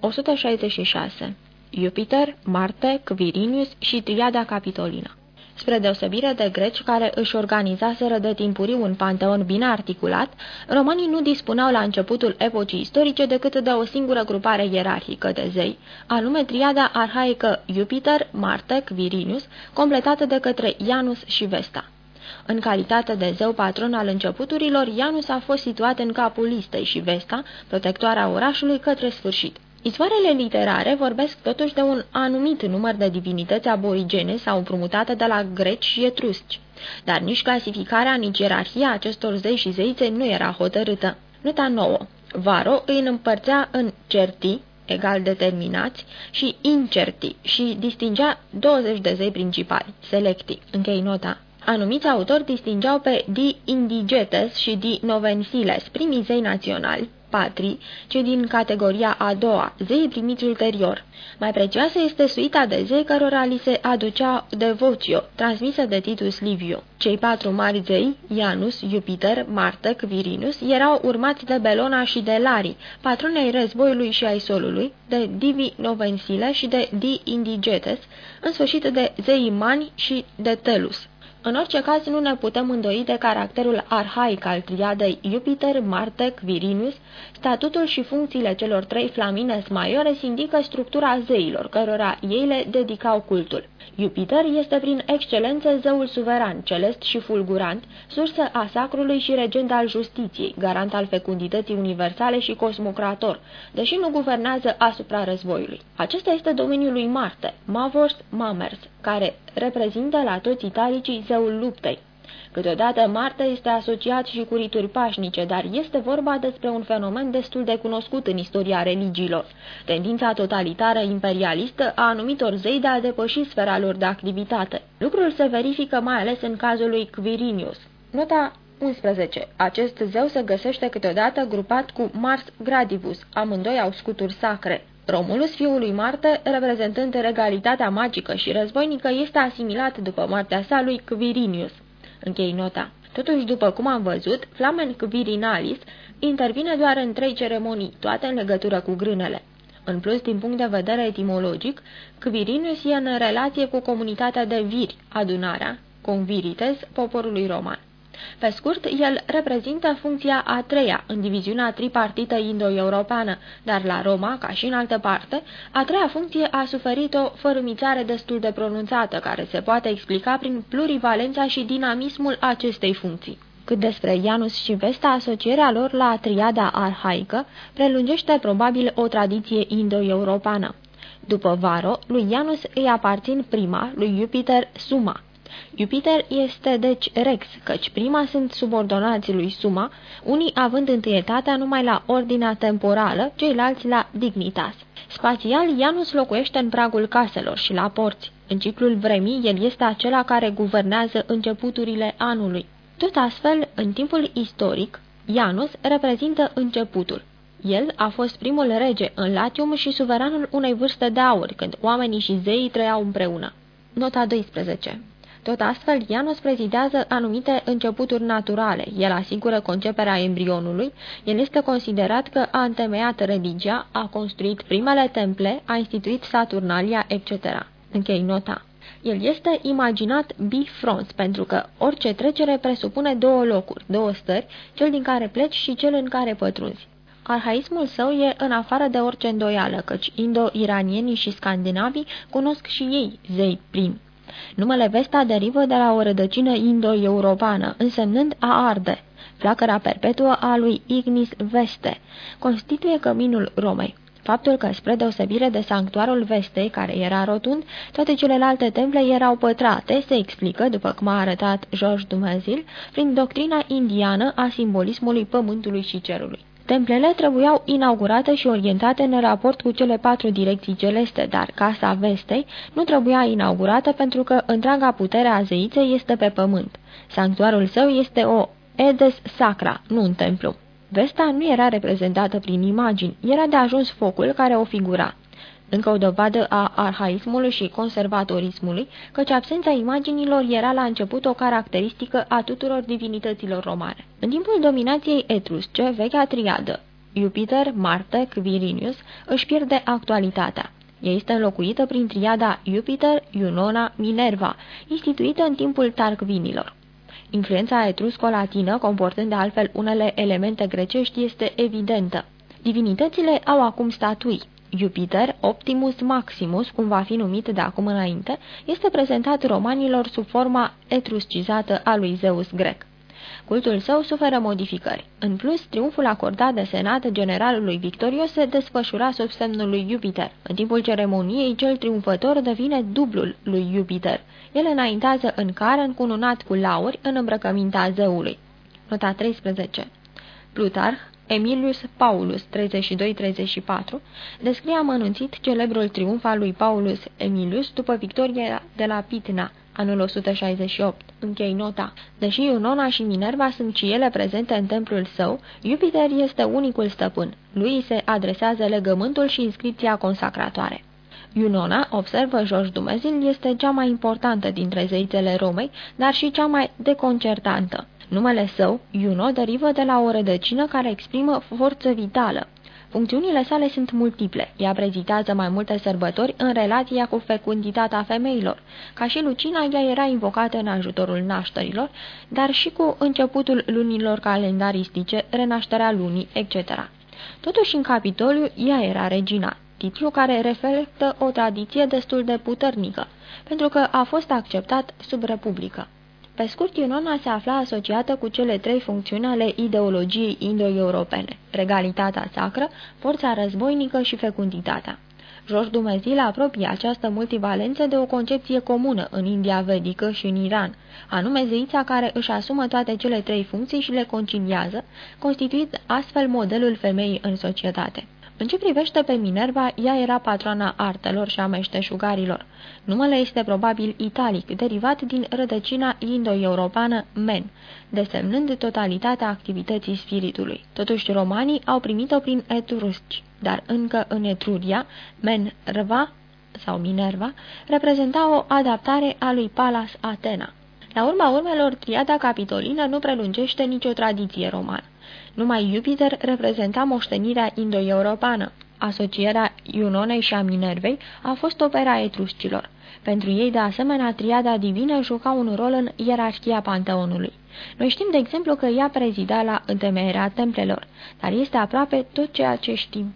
166. Jupiter, Marte, Quirinius și Triada Capitolina Spre deosebire de greci care își organizaseră de timpuriu un panteon bine articulat, romanii nu dispuneau la începutul epocii istorice decât de o singură grupare ierarhică de zei, anume triada arhaică Jupiter, Marte, Quirinius, completată de către Janus și Vesta. În calitate de zeu patron al începuturilor, Janus a fost situat în capul listei și Vesta, protectoarea orașului, către sfârșit. Izvoarele literare vorbesc totuși de un anumit număr de divinități aborigene sau împrumutate de la greci și etrusci, dar nici clasificarea, nici ierarhia acestor zei și zeițe nu era hotărâtă. Nota 9. Varo îi împărțea în certi, egal determinați, și incerti și distingea 20 de zei principali, selecti. Închei nota. Anumiți autori distingeau pe di indigetes și di novensiles, primii zei naționali, patrii, cei din categoria a doua, zei primiți ulterior. Mai prețioasă este suita de zei cărora li se aducea devocio, transmisă de Titus Liviu. Cei patru mari zei, Janus, Jupiter, Marte, Quirinus, erau urmați de Belona și de Lari, patronei războiului și ai solului, de Divi Novensile și de Di Indigetes, în sfârșit de zei Mani și de Telus. În orice caz, nu ne putem îndoi de caracterul arhaic al triadei Jupiter, Marte, Quirinus, statutul și funcțiile celor trei flamines maiores indică structura zeilor, cărora ei le dedicau cultul. Jupiter este prin excelență zeul suveran, celest și fulgurant, sursă a sacrului și regent al justiției, garant al fecundității universale și cosmocrator, deși nu guvernează asupra războiului. Acesta este domeniul lui Marte, Mavost Mamers, care reprezintă la toți italicii zeul luptei. Câteodată Marte este asociat și cu rituri pașnice, dar este vorba despre un fenomen destul de cunoscut în istoria religiilor. Tendința totalitară imperialistă a anumitor zei de a depăși sfera lor de activitate. Lucrul se verifică mai ales în cazul lui Quirinius. Nota 11. Acest zeu se găsește câteodată grupat cu Mars Gradivus, amândoi au scuturi sacre. Romulus, fiul lui Marte, reprezentând regalitatea magică și războinică, este asimilat după moartea sa lui Quirinius. Închei nota. Totuși, după cum am văzut, Flamen Quirinalis intervine doar în trei ceremonii, toate în legătură cu grânele. În plus, din punct de vedere etimologic, Quirinius e în relație cu comunitatea de viri, adunarea, convirites, poporului roman. Pe scurt, el reprezintă funcția a treia în diviziunea tripartită indo-europeană, dar la Roma, ca și în altă parte, a treia funcție a suferit o fărâmițare destul de pronunțată, care se poate explica prin plurivalența și dinamismul acestei funcții. Cât despre Janus și Vesta, asocierea lor la triada arhaică prelungește probabil o tradiție indo-europeană. După Varo, lui Janus îi aparțin prima, lui Jupiter Suma, Jupiter este deci Rex, căci prima sunt subordonații lui Suma, unii având întâietatea numai la ordinea temporală, ceilalți la dignitas. Spațial, Janus locuiește în pragul caselor și la porți. În ciclul vremii, el este acela care guvernează începuturile anului. Tot astfel, în timpul istoric, Janus reprezintă începutul. El a fost primul rege în Latium și suveranul unei vârste de aur, când oamenii și zeii trăiau împreună. Nota 12 tot astfel, Janus prezidează anumite începuturi naturale. El asigură conceperea embrionului, el este considerat că a întemeiat religia, a construit primele temple, a instituit Saturnalia, etc. Închei nota. El este imaginat bifrons, pentru că orice trecere presupune două locuri, două stări, cel din care pleci și cel în care pătrunzi. Arhaismul său e în afară de orice îndoială, căci indo-iranienii și scandinavii cunosc și ei zei primi. Numele Vesta derivă de la o rădăcină indo-europeană, însemnând a arde. Flacăra perpetuă a lui Ignis Veste constituie căminul Romei. Faptul că, spre deosebire de sanctuarul Vestei, care era rotund, toate celelalte temple erau pătrate, se explică, după cum a arătat George Dumezil, prin doctrina indiană a simbolismului pământului și cerului. Templele trebuiau inaugurate și orientate în raport cu cele patru direcții celeste, dar Casa Vestei nu trebuia inaugurată pentru că întreaga putere a zeiței este pe pământ. Sanctuarul său este o Edes Sacra, nu un templu. Vesta nu era reprezentată prin imagini, era de ajuns focul care o figura. Încă o dovadă a arhaismului și conservatorismului, căci absența imaginilor era la început o caracteristică a tuturor divinităților romane. În timpul dominației etrusce, vechea triadă, Jupiter, Marte, Quirinius își pierde actualitatea. Ea este înlocuită prin triada Jupiter, Iunona, Minerva, instituită în timpul Tarquinilor. Influența etrusco-latină, comportând de altfel unele elemente grecești, este evidentă. Divinitățile au acum statui. Jupiter, Optimus Maximus, cum va fi numit de acum înainte, este prezentat romanilor sub forma etruscizată a lui Zeus grec. Cultul său suferă modificări. În plus, triumful acordat de senat generalului victorios se desfășura sub semnul lui Jupiter. În timpul ceremoniei, cel triumfător devine dublul lui Jupiter. El înaintează în car încununat cu lauri în îmbrăcămintea zeului. Nota 13 Plutarh, Emilius Paulus 32-34 descrie amănunțit celebrul triumf al lui Paulus Emilius după victoria de la Pitna, anul 168. Închei nota. Deși Iunona și Minerva sunt și ele prezente în templul său, Jupiter este unicul stăpân. Lui se adresează legământul și inscripția consacratoare. Iunona, observă George Dumezil, este cea mai importantă dintre zeițele Romei, dar și cea mai deconcertantă. Numele său, Iuno, derivă de la o rădăcină care exprimă forță vitală. Funcțiunile sale sunt multiple. Ea prezitează mai multe sărbători în relația cu fecunditatea femeilor. Ca și Lucina, ea era invocată în ajutorul nașterilor, dar și cu începutul lunilor calendaristice, renașterea lunii, etc. Totuși, în Capitoliu, ea era regina, titlu care reflectă o tradiție destul de puternică, pentru că a fost acceptat sub republică. Pe scurt, Iunona se afla asociată cu cele trei funcțiuni ale ideologiei indo-europene, regalitatea sacră, forța războinică și fecunditatea. George Dumezil apropie această multivalență de o concepție comună în India vedică și în Iran, anume zeița care își asumă toate cele trei funcții și le conciliază, constituind astfel modelul femeii în societate. În ce privește pe Minerva, ea era patroana artelor și a meșteșugarilor. Numele este probabil italic, derivat din rădăcina indo-europeană men, desemnând totalitatea activității spiritului. Totuși, romanii au primit-o prin etrusci, dar încă în Etruria, men-rva sau Minerva, reprezenta o adaptare a lui Palas Atena. La urma urmelor, triada capitolină nu prelungește nicio tradiție romană. Numai Jupiter reprezenta moștenirea indo-europeană. Asocierea Iunonei și a Minervei a fost opera etruscilor. Pentru ei, de asemenea, triada divină juca un rol în ierarhia panteonului. Noi știm, de exemplu, că ea prezida la întemeierea templelor, dar este aproape tot ceea ce știm